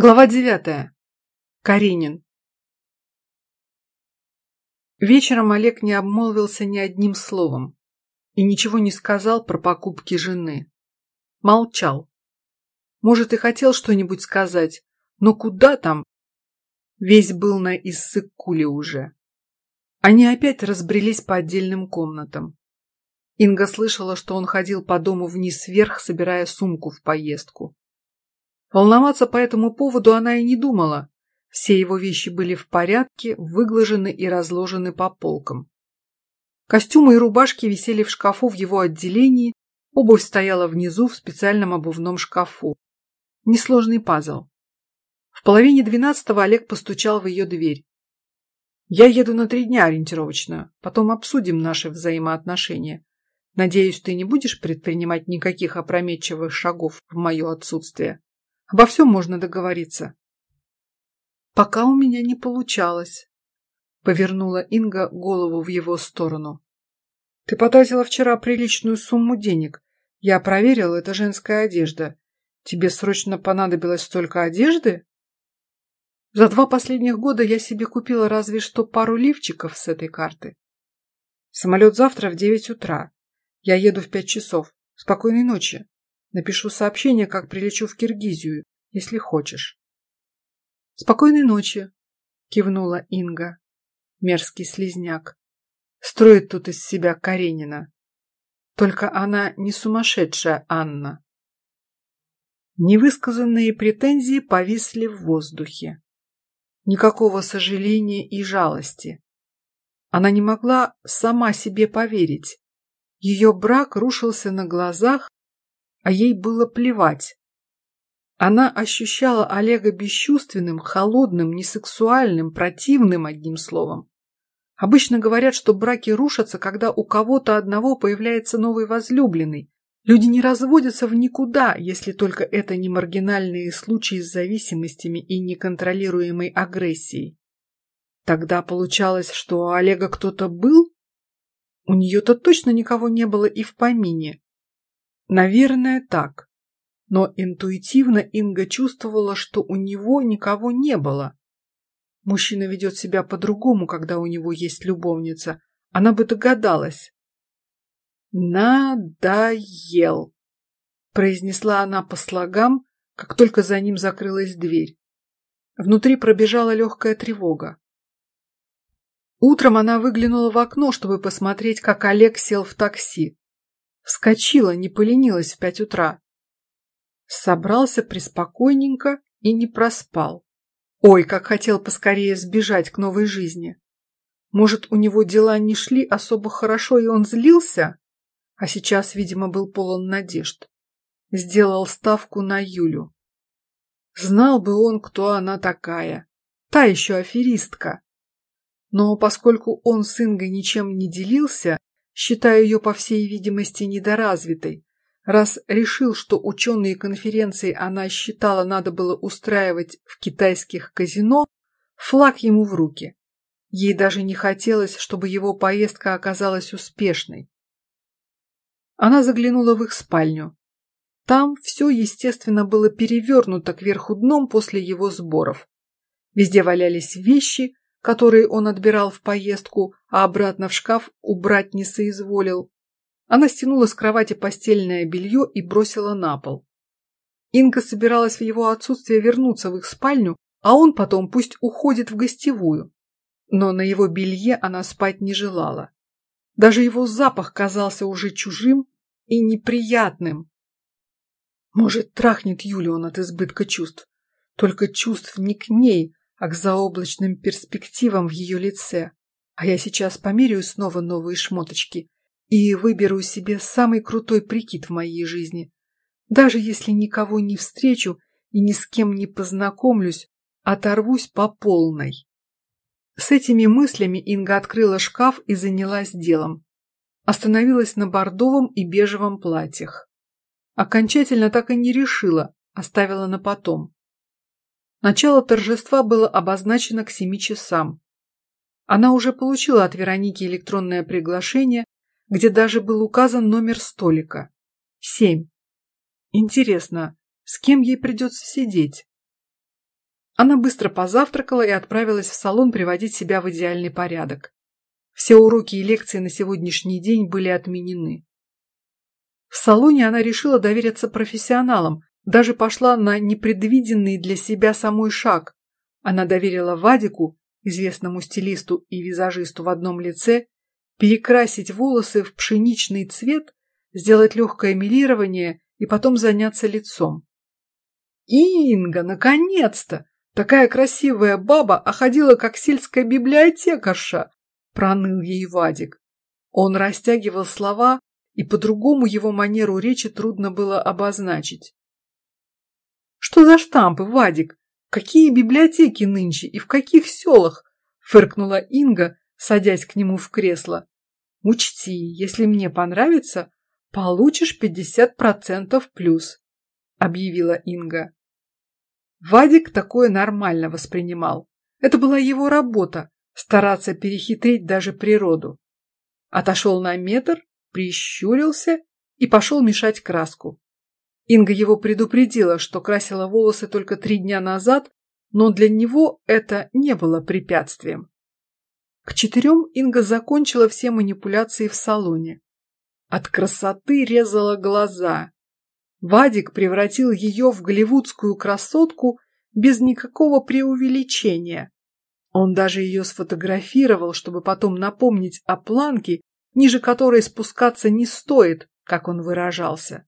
Глава девятая. Каренин. Вечером Олег не обмолвился ни одним словом и ничего не сказал про покупки жены. Молчал. Может, и хотел что-нибудь сказать, но куда там? Весь был на иссык-куле уже. Они опять разбрелись по отдельным комнатам. Инга слышала, что он ходил по дому вниз-вверх, собирая сумку в поездку. Волноваться по этому поводу она и не думала. Все его вещи были в порядке, выглажены и разложены по полкам. Костюмы и рубашки висели в шкафу в его отделении, обувь стояла внизу в специальном обувном шкафу. Несложный пазл. В половине двенадцатого Олег постучал в ее дверь. «Я еду на три дня ориентировочно, потом обсудим наши взаимоотношения. Надеюсь, ты не будешь предпринимать никаких опрометчивых шагов в мое отсутствие?» Обо всем можно договориться. Пока у меня не получалось. Повернула Инга голову в его сторону. Ты потратила вчера приличную сумму денег. Я проверил, это женская одежда. Тебе срочно понадобилось столько одежды? За два последних года я себе купила разве что пару лифчиков с этой карты. Самолет завтра в девять утра. Я еду в пять часов. Спокойной ночи. Напишу сообщение, как прилечу в Киргизию, если хочешь. Спокойной ночи, кивнула Инга. Мерзкий слизняк. Строит тут из себя Каренина. Только она не сумасшедшая Анна. Невысказанные претензии повисли в воздухе. Никакого сожаления и жалости. Она не могла сама себе поверить. Ее брак рушился на глазах, а ей было плевать. Она ощущала Олега бесчувственным, холодным, несексуальным, противным одним словом. Обычно говорят, что браки рушатся, когда у кого-то одного появляется новый возлюбленный. Люди не разводятся в никуда, если только это не маргинальные случаи с зависимостями и неконтролируемой агрессией. Тогда получалось, что у Олега кто-то был? У нее-то точно никого не было и в помине. Наверное, так. Но интуитивно Инга чувствовала, что у него никого не было. Мужчина ведет себя по-другому, когда у него есть любовница. Она бы догадалась. «Надоел», – произнесла она по слогам, как только за ним закрылась дверь. Внутри пробежала легкая тревога. Утром она выглянула в окно, чтобы посмотреть, как Олег сел в такси. Вскочила, не поленилась в пять утра. Собрался приспокойненько и не проспал. Ой, как хотел поскорее сбежать к новой жизни. Может, у него дела не шли особо хорошо, и он злился? А сейчас, видимо, был полон надежд. Сделал ставку на Юлю. Знал бы он, кто она такая. Та еще аферистка. Но поскольку он с Ингой ничем не делился, считаю ее, по всей видимости, недоразвитой, раз решил, что ученые конференции она считала надо было устраивать в китайских казино, флаг ему в руки. Ей даже не хотелось, чтобы его поездка оказалась успешной. Она заглянула в их спальню. Там все, естественно, было перевернуто кверху дном после его сборов. Везде валялись вещи, которые он отбирал в поездку, а обратно в шкаф убрать не соизволил. Она стянула с кровати постельное белье и бросила на пол. Инга собиралась в его отсутствие вернуться в их спальню, а он потом пусть уходит в гостевую. Но на его белье она спать не желала. Даже его запах казался уже чужим и неприятным. Может, трахнет Юлю он от избытка чувств. Только чувств не к ней, а к заоблачным перспективам в ее лице. А я сейчас померяю снова новые шмоточки и выберу себе самый крутой прикид в моей жизни. Даже если никого не встречу и ни с кем не познакомлюсь, оторвусь по полной. С этими мыслями Инга открыла шкаф и занялась делом. Остановилась на бордовом и бежевом платьях. Окончательно так и не решила, оставила на потом. Начало торжества было обозначено к семи часам. Она уже получила от Вероники электронное приглашение, где даже был указан номер столика. Семь. Интересно, с кем ей придется сидеть? Она быстро позавтракала и отправилась в салон приводить себя в идеальный порядок. Все уроки и лекции на сегодняшний день были отменены. В салоне она решила довериться профессионалам, даже пошла на непредвиденный для себя самой шаг. Она доверила Вадику, известному стилисту и визажисту в одном лице, перекрасить волосы в пшеничный цвет, сделать легкое милирование и потом заняться лицом. Инга, наконец-то! Такая красивая баба, а ходила как сельская библиотекарша, проныл ей Вадик. Он растягивал слова, и по-другому его манеру речи трудно было обозначить. Что за штампы, Вадик? Какие библиотеки нынче и в каких селах? Фыркнула Инга, садясь к нему в кресло. Учти, если мне понравится, получишь пятьдесят процентов плюс, объявила Инга. Вадик такое нормально воспринимал. Это была его работа – стараться перехитрить даже природу. Отошел на метр, прищурился и пошел мешать краску. Инга его предупредила, что красила волосы только три дня назад, но для него это не было препятствием. К четырем Инга закончила все манипуляции в салоне. От красоты резала глаза, Вадик превратил ее в голливудскую красотку без никакого преувеличения. Он даже ее сфотографировал, чтобы потом напомнить о планке, ниже которой спускаться не стоит, как он выражался.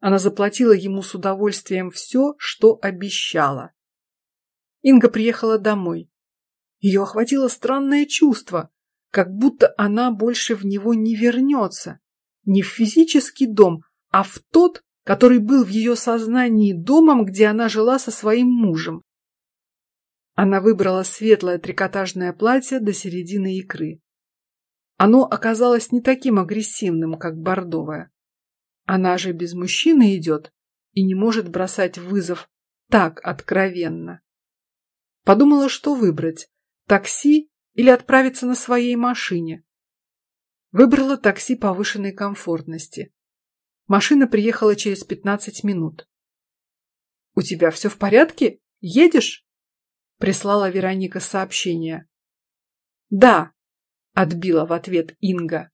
Она заплатила ему с удовольствием все, что обещала. Инга приехала домой. Ее охватило странное чувство, как будто она больше в него не вернется. Не в физический дом, а в тот, который был в ее сознании домом, где она жила со своим мужем. Она выбрала светлое трикотажное платье до середины икры. Оно оказалось не таким агрессивным, как бордовое. Она же без мужчины идет и не может бросать вызов так откровенно. Подумала, что выбрать – такси или отправиться на своей машине. Выбрала такси повышенной комфортности. Машина приехала через пятнадцать минут. «У тебя все в порядке? Едешь?» Прислала Вероника сообщение. «Да», — отбила в ответ Инга.